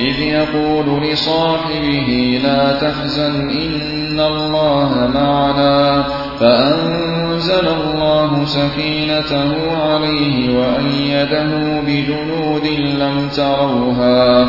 إذ يقول لصاحبه لا تحزن إن الله معنا فأنزل الله سكينته عليه وأيده بجنود لم تروها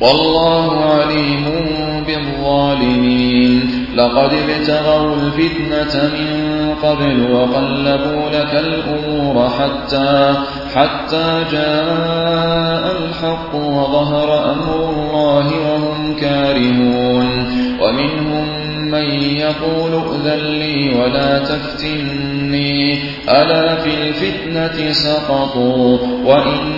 والله عليم بالظالمين. لقد ابتغوا الفتنة من قبل وقلبوا لك الأمور حتى حتى جاء الحق وظهر أمر الله وهم كارهون. ومنهم من يقول ائذن لي ولا تفتني. ألا في الفتنة سقطوا؟ وإن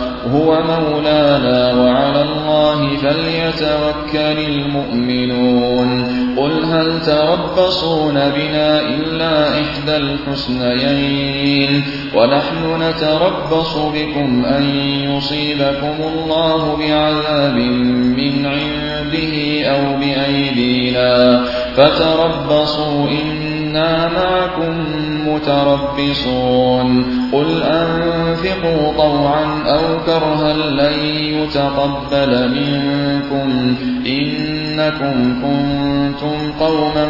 هو مولانا وعلى الله فليتوكل المؤمنون. قل هل تربصون بنا إلا إحدى الحسنيين؟ ونحن نتربص بكم أن يصيبكم الله بعذاب من عنده أو بأيدينا. فتربصوا إنا معكم متربصون قل أنفقوا طوعا أو كرها لن يتقبل منكم. إنكم كنتم قوما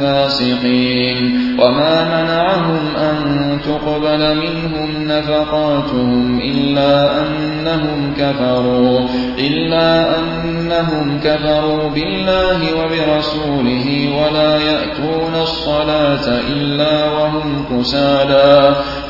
فاسقين وما منعهم أن تقبل منهم نفقاتهم إلا أنهم كفروا إلا أنهم كفروا بالله وبرسوله ولا يأتون الصلاة إلا وهم كسالى.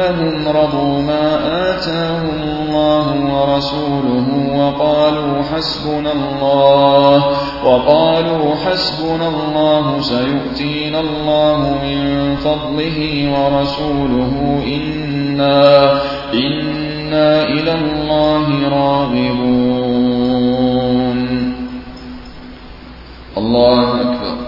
أنهم رضوا ما آتاهم الله ورسوله وقالوا حسبنا الله وقالوا حسبنا الله سيؤتينا الله من فضله ورسوله إنا إنا إلى الله راغبون. الله أكبر.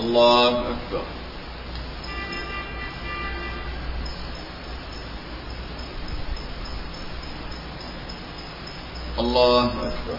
الله أكبر. الله أكبر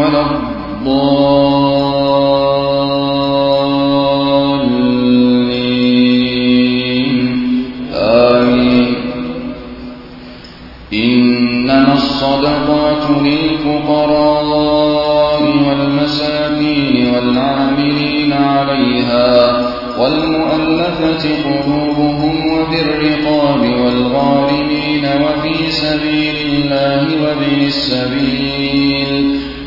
ولا الضالين. آمين. إنما الصدقات للفقراء والمساكين والعاملين عليها والمؤلفة قلوبهم وفي الرقاب والغارمين وفي سبيل الله وابن السبيل.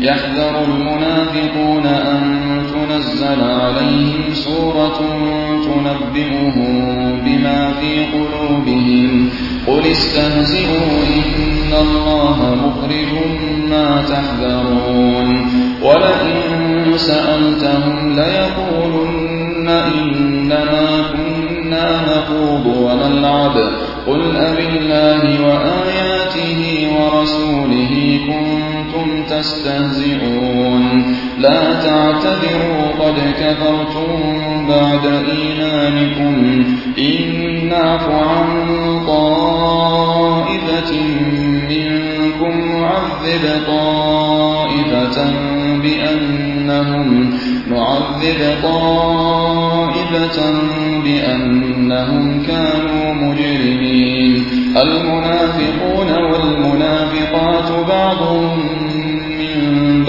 يحذر المنافقون أن تنزل عليهم سورة تنبئهم بما في قلوبهم. قل استهزئوا إن الله مخرج ما تحذرون. ولئن سألتهم ليقولن إنما كنا نخوض ونلعب. قل أبالله وآياته ورسوله كنتم تستهزئون. لا تعتذروا قد كفرتم بعد إيمانكم. إن نعف عن طائفة منكم نعذب طائفة بأنهم نعذب طائفة بأنهم كانوا مجرمين. المنافقون والمنافقات بعضهم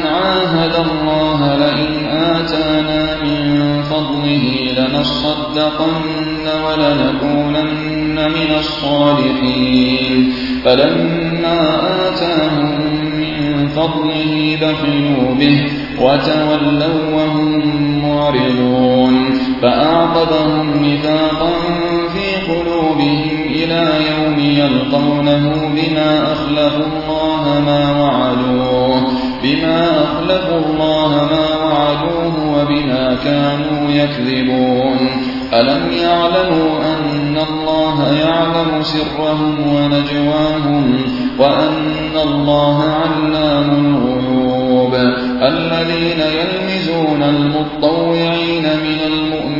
من عاهد الله لئن آتانا من فضله لنصدقن ولنكونن من الصالحين. فلما آتاهم من فضله بخلوا به وتولوا وهم معرضون. فأعقبهم نفاقا في قلوبهم إلى يوم يلقونه بما أخلفوا الله ما وعدوه. بما أخلفوا الله ما وعدوه وبما كانوا يكذبون. ألم يعلموا أن الله يعلم سرهم ونجواهم وأن الله علام الغيوب؟ الذين يلمزون المطوعين من المؤمنين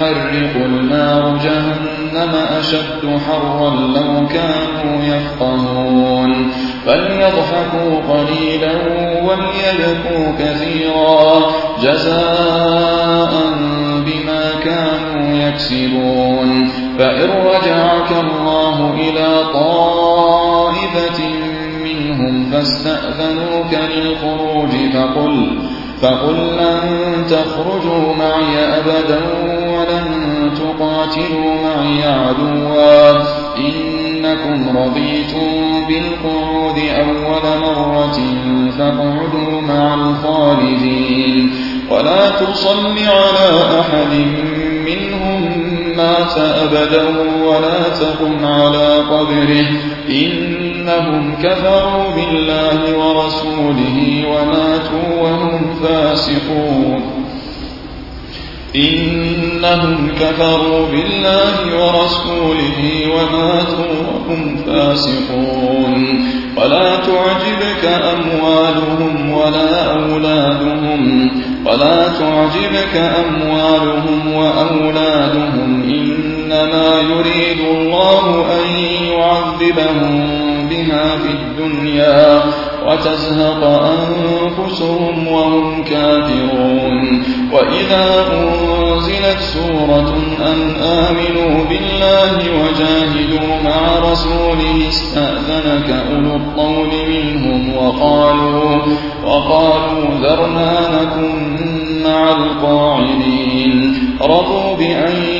تنفروا في الحر قل نار جهنم أشد حرا لو كانوا يفقهون. فليضحكوا قليلا وليبكوا كثيرا جزاء بما كانوا يكسبون. فإن رجعك الله إلى طائفة منهم فاستأذنوك للخروج فقل فقل لن تخرجوا معي أبدا تقاتلوا معي عدوا. إنكم رضيتم بالقعود أول مرة فاقعدوا مع الخالدين. ولا تصل على أحد منهم مات أبدا ولا تقم على قبره. إنهم كفروا بالله ورسوله وماتوا وهم فاسقون. إنهم كفروا بالله ورسوله وماتوا وهم فاسقون. ولا تعجبك أموالهم ولا أولادهم. ولا تعجبك أموالهم وأولادهم. إنما يريد الله أن يعذبهم بها في الدنيا. وتزهق أنفسهم وهم كافرون. وإذا أنزلت سورة أن آمنوا بالله وجاهدوا مع رسوله استأذنك أولو الطول منهم وقالوا وقالوا ذرنا مع القاعدين. رضوا بأن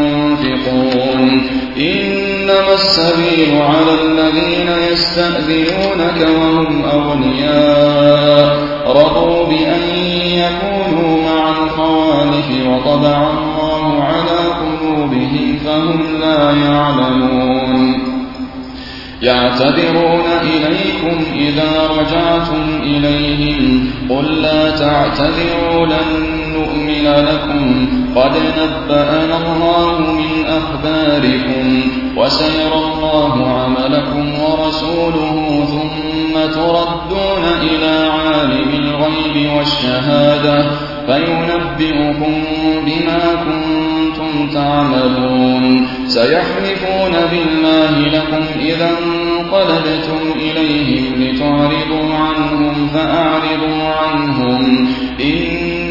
إنما السبيل على الذين يستأذنونك وهم أغنياء. رضوا بأن يكونوا مع الخوالف وطبع الله على قلوبهم فهم لا يعلمون. يعتذرون إليكم إذا رجعتم إليهم. قل لا تعتذروا لن قيل لكم. قد نبأنا الله من أخباركم وسيرى الله عملكم ورسوله ثم تردون إلى عالم الغيب والشهادة فينبئكم بما كنتم تعملون. سيحلفون بالله لكم إذا انقلبتم إليهم لتعرضوا عنهم فأعرضوا عنهم.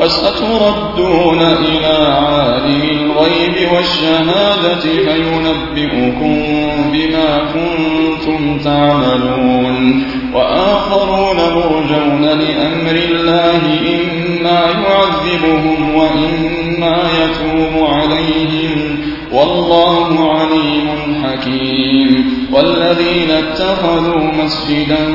وستردون إلى عالم الغيب والشهادة فينبئكم بما كنتم تعملون. وآخرون مرجون لأمر الله إما يعذبهم وإما يتوب عليهم. والله عليم حكيم. والذين اتخذوا مسجدا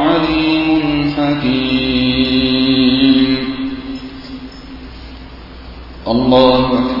الله أكبر.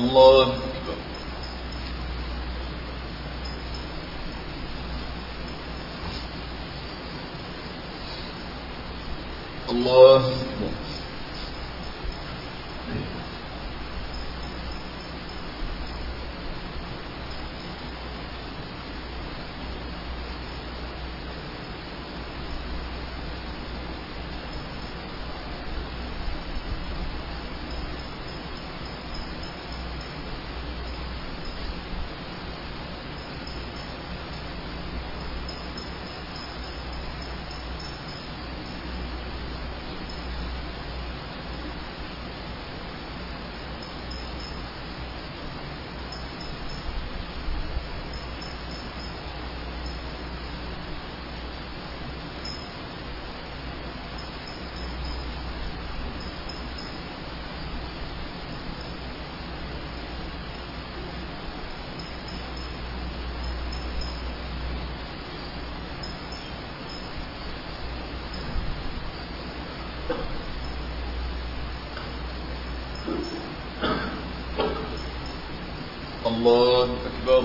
الله الله أكبر